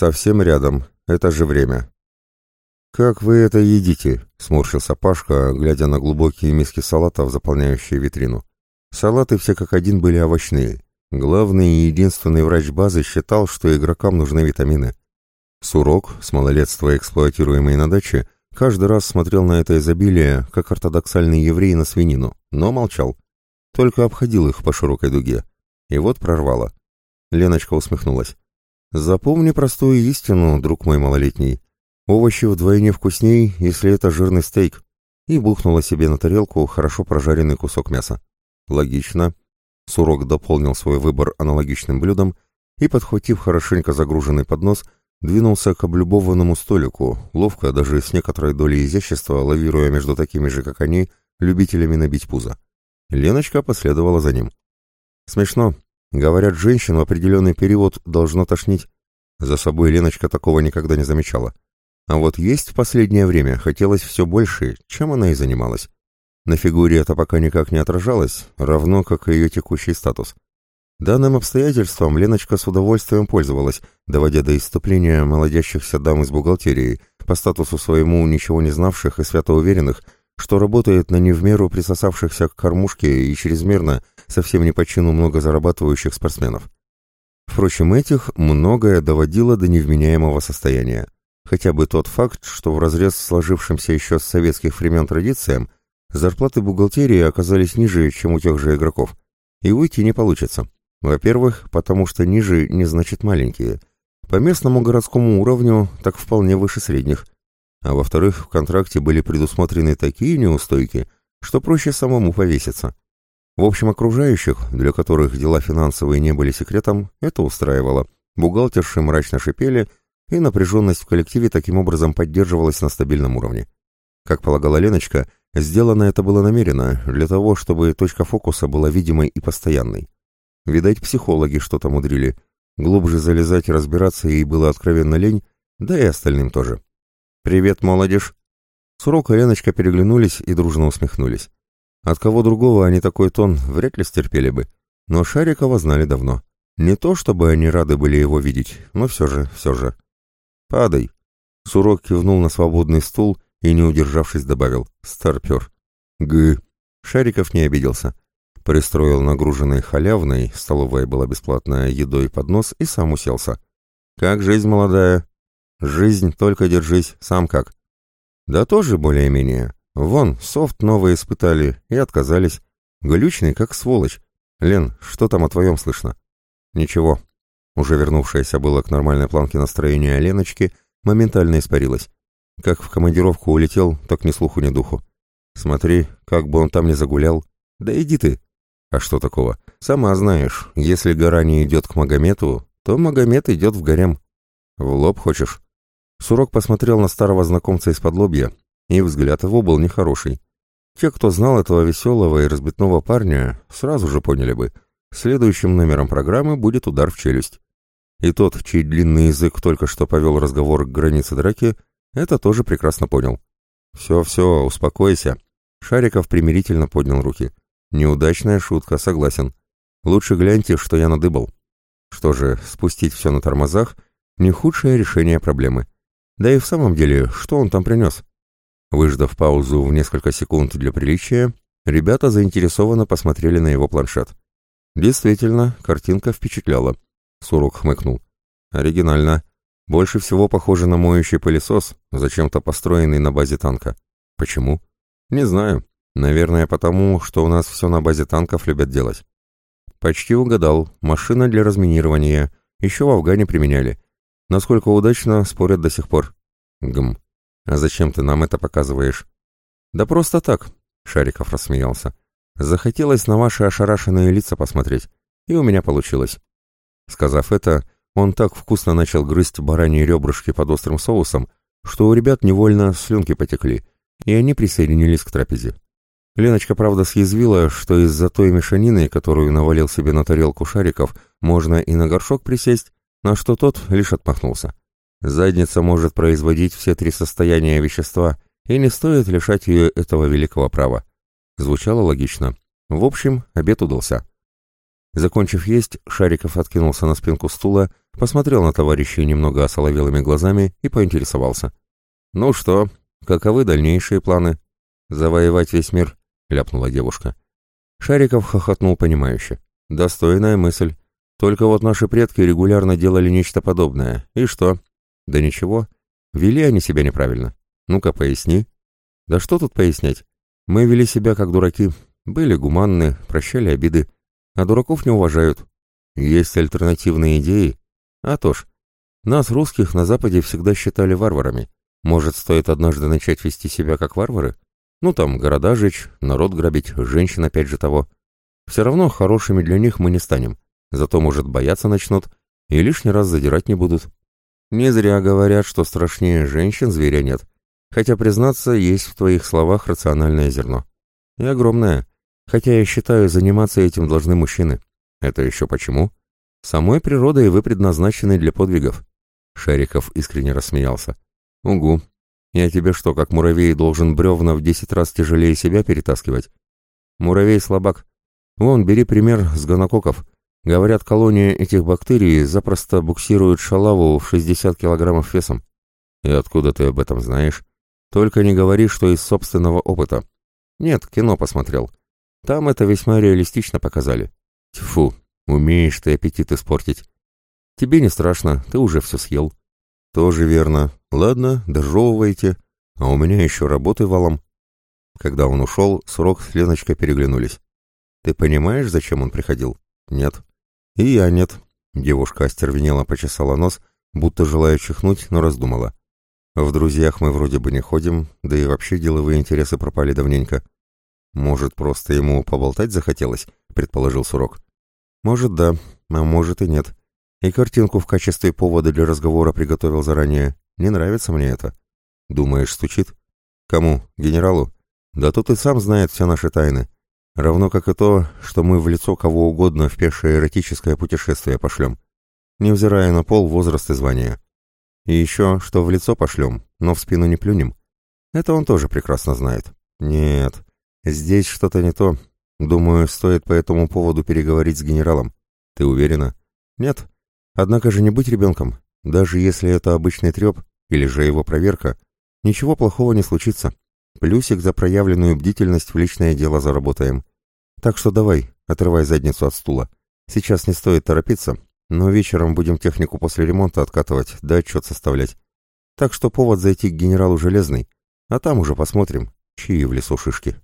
Совсем рядом. Это же время. «Как вы это едите?» — сморщился Пашка, глядя на глубокие миски салатов, заполняющие витрину. Салаты все как один были овощные. Главный и единственный врач базы считал, что игрокам нужны витамины. Сурок, с малолетства эксплуатируемый на даче, каждый раз смотрел на это изобилие, как ортодоксальный еврей на свинину, но молчал. Только обходил их по широкой дуге. И вот прорвало. Леночка усмехнулась. «Запомни простую истину, друг мой малолетний. Овощи вдвойне вкусней, если это жирный стейк». И бухнула себе на тарелку хорошо прожаренный кусок мяса. «Логично». Сурок дополнил свой выбор аналогичным блюдом и, подхватив хорошенько загруженный поднос, двинулся к облюбованному столику, ловко, даже с некоторой долей изящества, лавируя между такими же, как они, любителями набить пузо. Леночка последовала за ним. Смешно. Говорят, женщин в определенный период должно тошнить. За собой Леночка такого никогда не замечала. А вот есть в последнее время хотелось все больше, чем она и занималась. На фигуре это пока никак не отражалось, равно как и ее текущий статус. Данным обстоятельством Леночка с удовольствием пользовалась, доводя до иступления молодящихся дам из бухгалтерии, по статусу своему ничего не знавших и свято уверенных, что работает на не в меру присосавшихся к кормушке и чрезмерно, совсем не по чину много зарабатывающих спортсменов. Впрочем, этих многое доводило до невменяемого состояния. Хотя бы тот факт, что вразрез сложившимся еще с советских времен традициям, зарплаты бухгалтерии оказались ниже, чем у тех же игроков. И уйти не получится. Во-первых, потому что ниже не значит маленькие. По местному городскому уровню так вполне выше средних – а во-вторых, в контракте были предусмотрены такие неустойки, что проще самому повеситься. В общем, окружающих, для которых дела финансовые не были секретом, это устраивало. Бухгалтерши мрачно шипели, и напряженность в коллективе таким образом поддерживалась на стабильном уровне. Как полагала Леночка, сделано это было намеренно, для того, чтобы точка фокуса была видимой и постоянной. Видать, психологи что-то мудрили. Глубже залезать и разбираться ей было откровенно лень, да и остальным тоже. «Привет, молодежь!» Сурок и Леночка переглянулись и дружно усмехнулись. От кого другого они такой тон вряд ли стерпели бы, но Шарикова знали давно. Не то, чтобы они рады были его видеть, но все же, все же. «Падай!» Сурок кивнул на свободный стул и, не удержавшись, добавил «Старпер». «Г». Шариков не обиделся. Пристроил нагруженный халявной, столовая была бесплатная, едой поднос и сам уселся. «Как жизнь молодая?» Жизнь, только держись, сам как. Да тоже более-менее. Вон, софт новые испытали и отказались. Глючный, как сволочь. Лен, что там о твоем слышно? Ничего. Уже вернувшаяся было к нормальной планке настроения Леночки, моментально испарилась. Как в командировку улетел, так ни слуху, ни духу. Смотри, как бы он там не загулял. Да иди ты. А что такого? Сама знаешь, если гора не идет к Магомету, то Магомед идет в гарем. В лоб хочешь? Сурок посмотрел на старого знакомца из-под лобья, и взгляд его был нехороший. Те, кто знал этого веселого и разбитного парня, сразу же поняли бы. Следующим номером программы будет удар в челюсть. И тот, чей длинный язык только что повел разговор к границе драки, это тоже прекрасно понял. «Все-все, успокойся». Шариков примирительно поднял руки. «Неудачная шутка, согласен. Лучше гляньте, что я надыбал». Что же, спустить все на тормозах — не худшее решение проблемы. Да и в самом деле, что он там принес? Выждав паузу в несколько секунд для приличия, ребята заинтересованно посмотрели на его планшет. Действительно, картинка впечатляла. Сурок хмыкнул. Оригинально. Больше всего похоже на моющий пылесос, зачем-то построенный на базе танка. Почему? Не знаю. Наверное, потому, что у нас все на базе танков любят делать. Почти угадал. Машина для разминирования. Еще в Афгане применяли. Насколько удачно, спорят до сих пор. Гм. А зачем ты нам это показываешь? Да просто так, Шариков рассмеялся. Захотелось на ваши ошарашенные лица посмотреть, и у меня получилось. Сказав это, он так вкусно начал грызть бараньи ребрышки под острым соусом, что у ребят невольно слюнки потекли, и они присоединились к трапезе. Леночка, правда, съязвила, что из-за той мешанины, которую навалил себе на тарелку шариков, можно и на горшок присесть, на что тот лишь отмахнулся. Задница может производить все три состояния вещества, и не стоит лишать ее этого великого права. Звучало логично. В общем, обед удался. Закончив есть, Шариков откинулся на спинку стула посмотрел на товарищей немного осоловелыми глазами и поинтересовался. «Ну что, каковы дальнейшие планы?» «Завоевать весь мир», — ляпнула девушка. Шариков хохотнул понимающе. «Достойная мысль. Только вот наши предки регулярно делали нечто подобное. И что?» «Да ничего. Вели они себя неправильно. Ну-ка, поясни». «Да что тут пояснять? Мы вели себя как дураки. Были гуманны, прощали обиды. А дураков не уважают. Есть альтернативные идеи? А то ж. Нас, русских, на Западе всегда считали варварами. Может, стоит однажды начать вести себя как варвары? Ну, там, города жечь, народ грабить, женщин опять же того. Все равно хорошими для них мы не станем. Зато, может, бояться начнут и лишний раз задирать не будут. Не зря говорят, что страшнее женщин зверя нет. Хотя, признаться, есть в твоих словах рациональное зерно. И огромное. Хотя я считаю, заниматься этим должны мужчины. Это еще почему? Самой природой вы предназначены для подвигов. Шариков искренне рассмеялся. Угу. Я тебе что, как муравей, должен бревна в десять раз тяжелее себя перетаскивать? Муравей слабак. Вон, бери пример с гонококков. Говорят, колония этих бактерий запросто буксирует шалаву в 60 килограммов весом. И откуда ты об этом знаешь? Только не говори, что из собственного опыта. Нет, кино посмотрел. Там это весьма реалистично показали. Тьфу, умеешь ты аппетит испортить. Тебе не страшно, ты уже все съел. Тоже верно. Ладно, дожевывайте. А у меня еще работы валом. Когда он ушел, Сурок с Леночкой переглянулись. Ты понимаешь, зачем он приходил? Нет. И я нет. Девушка остервенела почесала нос, будто желая чихнуть, но раздумала. В друзьях мы вроде бы не ходим, да и вообще деловые интересы пропали давненько. Может, просто ему поболтать захотелось, предположил Сурок. Может, да, а может и нет. И картинку в качестве повода для разговора приготовил заранее. Не нравится мне это. Думаешь, стучит? Кому? Генералу? Да тут и сам знает все наши тайны. Равно как и то, что мы в лицо кого угодно в пешее эротическое путешествие пошлем. Невзирая на пол, возраст и звание. И еще, что в лицо пошлем, но в спину не плюнем. Это он тоже прекрасно знает. Нет, здесь что-то не то. Думаю, стоит по этому поводу переговорить с генералом. Ты уверена? Нет. Однако же не быть ребенком. Даже если это обычный треп, или же его проверка, ничего плохого не случится. Плюсик за проявленную бдительность в личное дело заработаем. Так что давай, отрывай задницу от стула. Сейчас не стоит торопиться, но вечером будем технику после ремонта откатывать, да отчет составлять. Так что повод зайти к генералу Железный, а там уже посмотрим, чьи в лесу шишки.